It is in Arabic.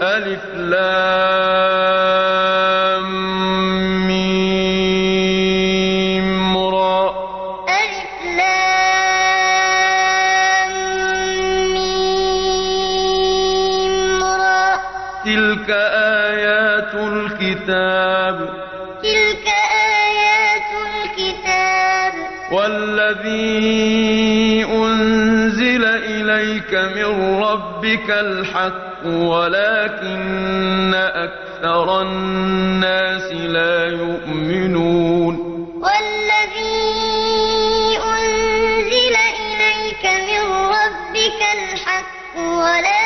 ميم را. تلك آيات الكتاب. تلك آيات الكتاب. والذي أنزل إليك من ربك الحق ولكن أكثر الناس لا يؤمنون. والذي أنزل إليك من ربك الحق ولكن